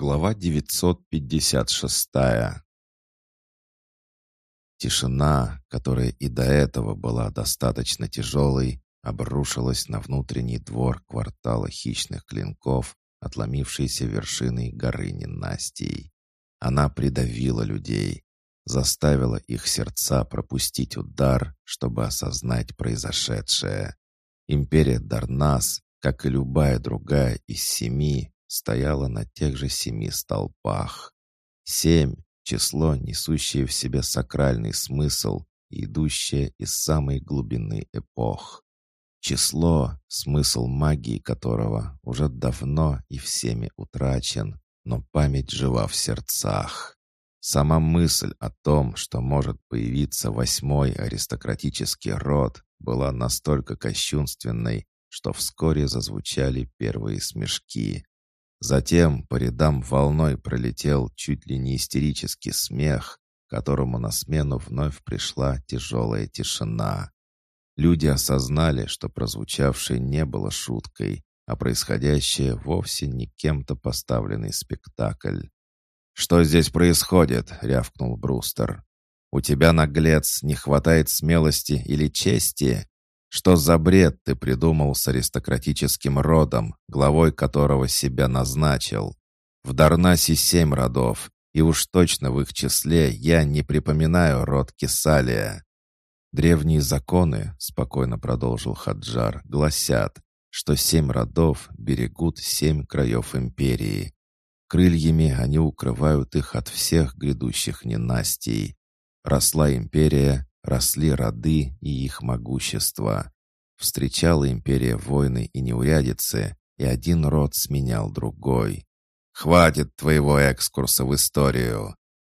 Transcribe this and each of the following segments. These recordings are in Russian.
Глава 956 Тишина, которая и до этого была достаточно тяжелой, обрушилась на внутренний двор квартала хищных клинков, отломившейся вершиной горы ненастий. Она придавила людей, заставила их сердца пропустить удар, чтобы осознать произошедшее. Империя Дарнас, как и любая другая из семи, стояла на тех же семи столпах. Семь — число, несущее в себе сакральный смысл, идущее из самой глубины эпох. Число, смысл магии которого уже давно и всеми утрачен, но память жива в сердцах. Сама мысль о том, что может появиться восьмой аристократический род, была настолько кощунственной, что вскоре зазвучали первые смешки. Затем по рядам волной пролетел чуть ли не истерический смех, которому на смену вновь пришла тяжелая тишина. Люди осознали, что прозвучавшее не было шуткой, а происходящее вовсе не кем-то поставленный спектакль. «Что здесь происходит?» — рявкнул Брустер. «У тебя, наглец, не хватает смелости или чести? Что за бред ты придумал с аристократическим родом, главой которого себя назначил? В Дарнасе семь родов, и уж точно в их числе я не припоминаю род Кесалия. Древние законы, спокойно продолжил Хаджар, гласят, что семь родов берегут семь краев империи. Крыльями они укрывают их от всех грядущих ненастий. Росла империя, росли роды и их могущество. Встречала империя войны и неурядицы, и один род сменял другой. «Хватит твоего экскурса в историю!»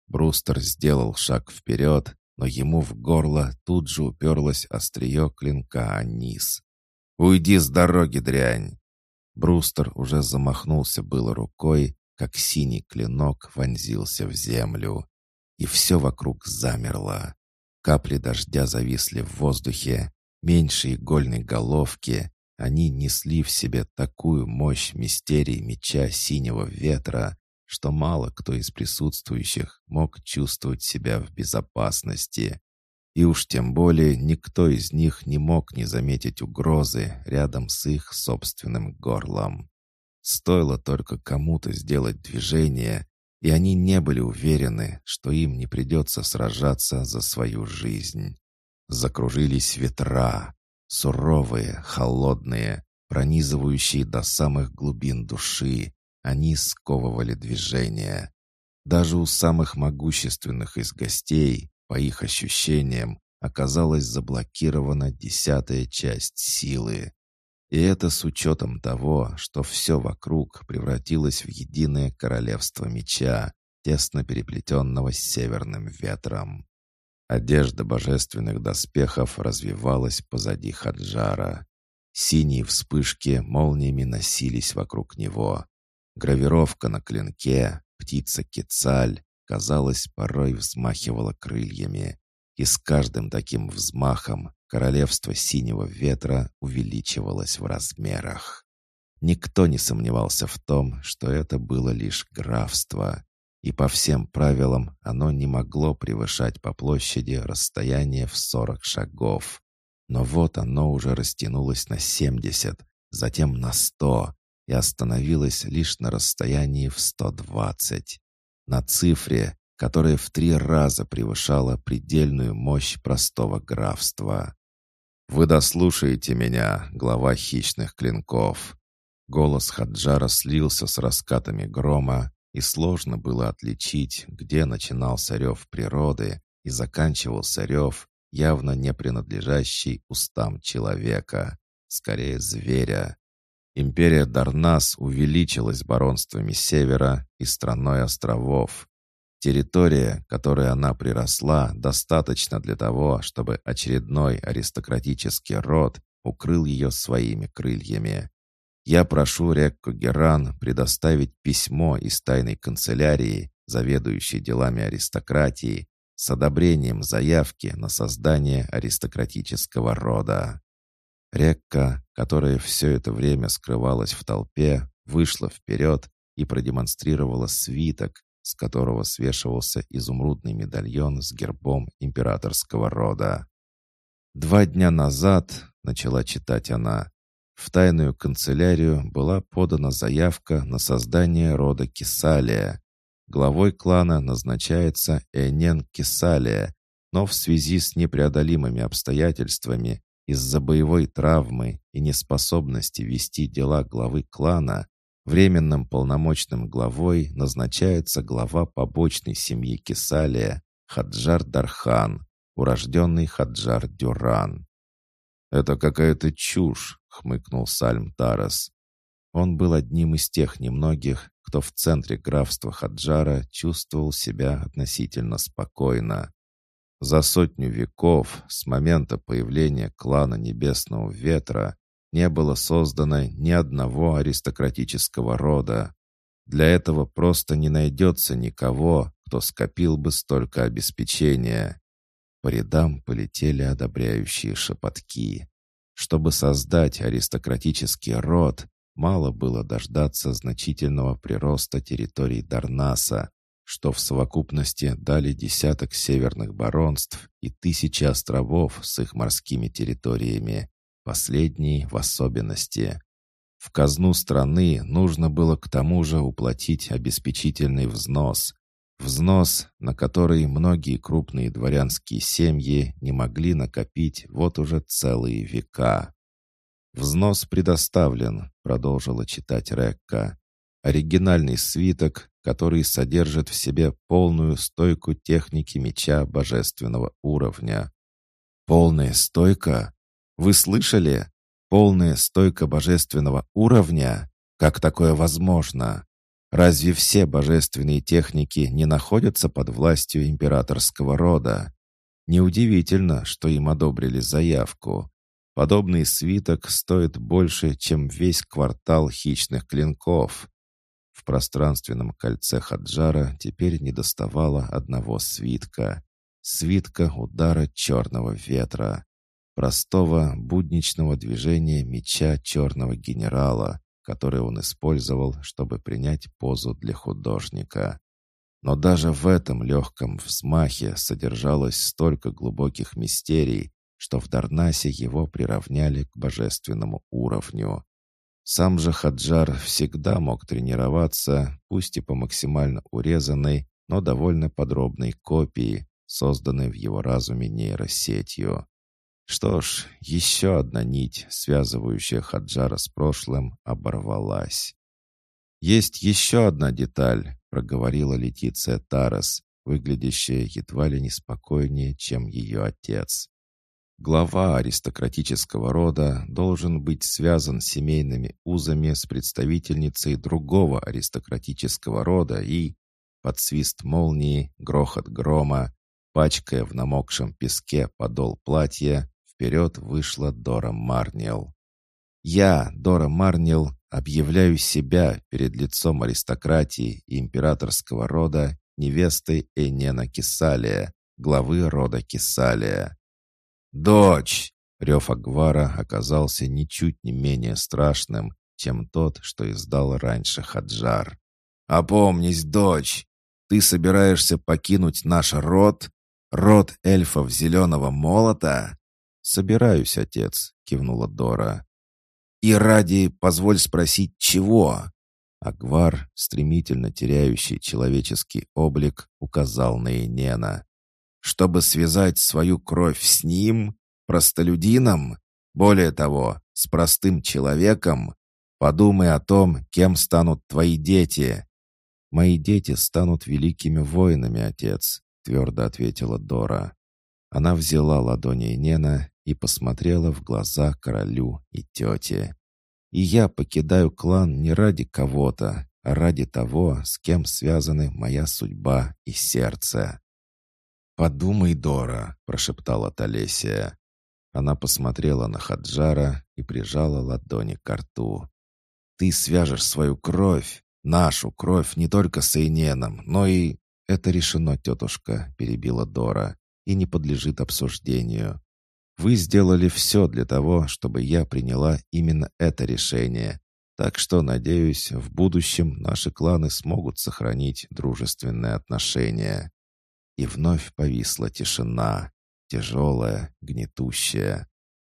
Брустер сделал шаг вперед, но ему в горло тут же уперлось острие клинка Анис. «Уйди с дороги, дрянь!» Брустер уже замахнулся было рукой, как синий клинок вонзился в землю. И все вокруг замерло. Капли дождя зависли в воздухе, меньше игольной головки. Они несли в себе такую мощь мистерии меча синего ветра, что мало кто из присутствующих мог чувствовать себя в безопасности. И уж тем более никто из них не мог не заметить угрозы рядом с их собственным горлом. Стоило только кому-то сделать движение, и они не были уверены, что им не придется сражаться за свою жизнь. Закружились ветра, суровые, холодные, пронизывающие до самых глубин души. Они сковывали движение. Даже у самых могущественных из гостей, по их ощущениям, оказалась заблокирована десятая часть силы. И это с учетом того, что все вокруг превратилось в единое королевство меча, тесно переплетенного с северным ветром. Одежда божественных доспехов развивалась позади Хаджара. Синие вспышки молниями носились вокруг него. Гравировка на клинке, птица Кецаль, казалось, порой взмахивала крыльями. И с каждым таким взмахом королевство синего ветра увеличивалось в размерах. Никто не сомневался в том, что это было лишь графство, и по всем правилам оно не могло превышать по площади расстояние в 40 шагов. Но вот оно уже растянулось на 70, затем на 100 и остановилось лишь на расстоянии в 120. На цифре, которая в три раза превышала предельную мощь простого графства. «Вы дослушаете меня, глава хищных клинков». Голос Хаджара слился с раскатами грома, и сложно было отличить, где начинался рев природы и заканчивался рев, явно не принадлежащий устам человека, скорее зверя. Империя Дарнас увеличилась баронствами севера и страной островов, Территория, которой она приросла, достаточно для того, чтобы очередной аристократический род укрыл ее своими крыльями. Я прошу Рекку Геран предоставить письмо из тайной канцелярии, заведующей делами аристократии, с одобрением заявки на создание аристократического рода. Рекка, которая все это время скрывалась в толпе, вышла вперед и продемонстрировала свиток, с которого свешивался изумрудный медальон с гербом императорского рода. «Два дня назад», — начала читать она, — «в тайную канцелярию была подана заявка на создание рода Кесалия. Главой клана назначается Энен Кесалия, но в связи с непреодолимыми обстоятельствами из-за боевой травмы и неспособности вести дела главы клана временным полномочным главой назначается глава побочной семьи Кесалия Хаджар Дархан, урожденный Хаджар Дюран. «Это какая-то чушь», — хмыкнул Сальм Тарас. Он был одним из тех немногих, кто в центре графства Хаджара чувствовал себя относительно спокойно. За сотню веков с момента появления клана Небесного Ветра не было создано ни одного аристократического рода. Для этого просто не найдется никого, кто скопил бы столько обеспечения. По рядам полетели одобряющие шепотки. Чтобы создать аристократический род, мало было дождаться значительного прироста территорий Дарнаса, что в совокупности дали десяток северных баронств и тысячи островов с их морскими территориями, последние в особенности. В казну страны нужно было к тому же уплатить обеспечительный взнос. Взнос, на который многие крупные дворянские семьи не могли накопить вот уже целые века. «Взнос предоставлен», — продолжила читать Рекка. «Оригинальный свиток, который содержит в себе полную стойку техники меча божественного уровня. Полная стойка? Вы слышали? Полная стойка божественного уровня? Как такое возможно? Разве все божественные техники не находятся под властью императорского рода? Неудивительно, что им одобрили заявку. Подобный свиток стоит больше, чем весь квартал хищных клинков. В пространственном кольце Хаджара теперь недоставало одного свитка. Свитка удара черного ветра. Простого, будничного движения меча черного генерала, который он использовал, чтобы принять позу для художника. Но даже в этом легком взмахе содержалось столько глубоких мистерий, что в Дарнасе его приравняли к божественному уровню. Сам же Хаджар всегда мог тренироваться, пусть и по максимально урезанной, но довольно подробной копии, созданной в его разуме нейросетью. Что ж, еще одна нить, связывающая Хаджара с прошлым, оборвалась. «Есть еще одна деталь», — проговорила Летиция Тарас, выглядящая едва ли не спокойнее, чем ее отец. Глава аристократического рода должен быть связан семейными узами с представительницей другого аристократического рода и, под свист молнии, грохот грома, пачкая в намокшем песке подол платья, вперед вышла Дора Марнил. «Я, Дора Марнил, объявляю себя перед лицом аристократии и императорского рода невестой Энена Кесалия, главы рода Кесалия». «Дочь!» — рев Агвара оказался ничуть не менее страшным, чем тот, что издал раньше Хаджар. «Опомнись, дочь! Ты собираешься покинуть наш род? Род эльфов зеленого молота?» «Собираюсь, отец», — кивнула Дора. «И ради, позволь спросить, чего?» Агвар, стремительно теряющий человеческий облик, указал на Инена чтобы связать свою кровь с ним, простолюдином, более того, с простым человеком, подумай о том, кем станут твои дети. Мои дети станут великими воинами, отец, твердо ответила Дора. Она взяла ладони Нена и посмотрела в глаза королю и тете. И я покидаю клан не ради кого-то, а ради того, с кем связаны моя судьба и сердце. «Подумай, Дора», — прошептала Талесия. Она посмотрела на Хаджара и прижала ладони к рту. «Ты свяжешь свою кровь, нашу кровь, не только с Эйненом, но и...» «Это решено, тетушка», — перебила Дора, «и не подлежит обсуждению. Вы сделали все для того, чтобы я приняла именно это решение, Так что, надеюсь, в будущем наши кланы смогут сохранить дружественные отношения. И вновь повисла тишина, тяжелая, гнетущая.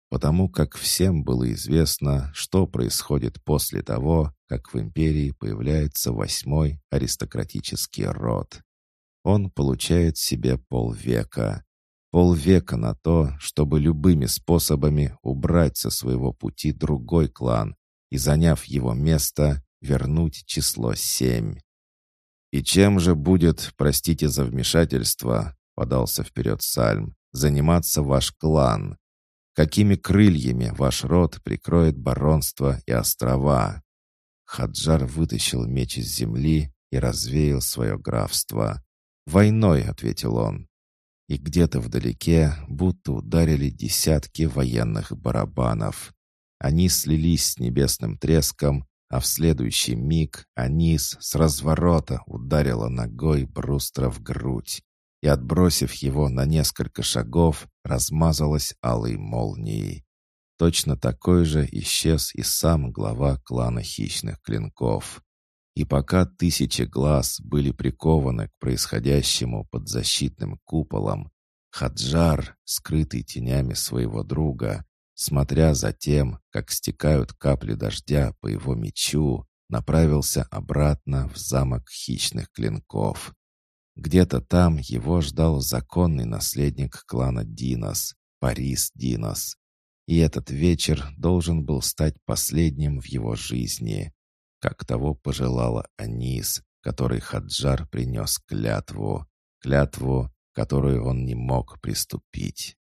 Потому как всем было известно, что происходит после того, как в империи появляется восьмой аристократический род. Он получает себе полвека. Полвека на то, чтобы любыми способами убрать со своего пути другой клан и, заняв его место, вернуть число семь. «И чем же будет, простите за вмешательство», — подался вперед Сальм, — «заниматься ваш клан? Какими крыльями ваш род прикроет баронство и острова?» Хаджар вытащил меч из земли и развеял свое графство. «Войной», — ответил он. И где-то вдалеке будто ударили десятки военных барабанов. Они слились с небесным треском, а в следующий миг Анис с разворота ударила ногой Брустра в грудь и, отбросив его на несколько шагов, размазалась алой молнией. Точно такой же исчез и сам глава клана хищных клинков. И пока тысячи глаз были прикованы к происходящему под защитным куполом, Хаджар, скрытый тенями своего друга, смотря за тем, как стекают капли дождя по его мечу, направился обратно в замок хищных клинков. Где-то там его ждал законный наследник клана Динос, Парис Динос. И этот вечер должен был стать последним в его жизни, как того пожелала Анис, который Хаджар принес клятву, клятву, которую он не мог приступить.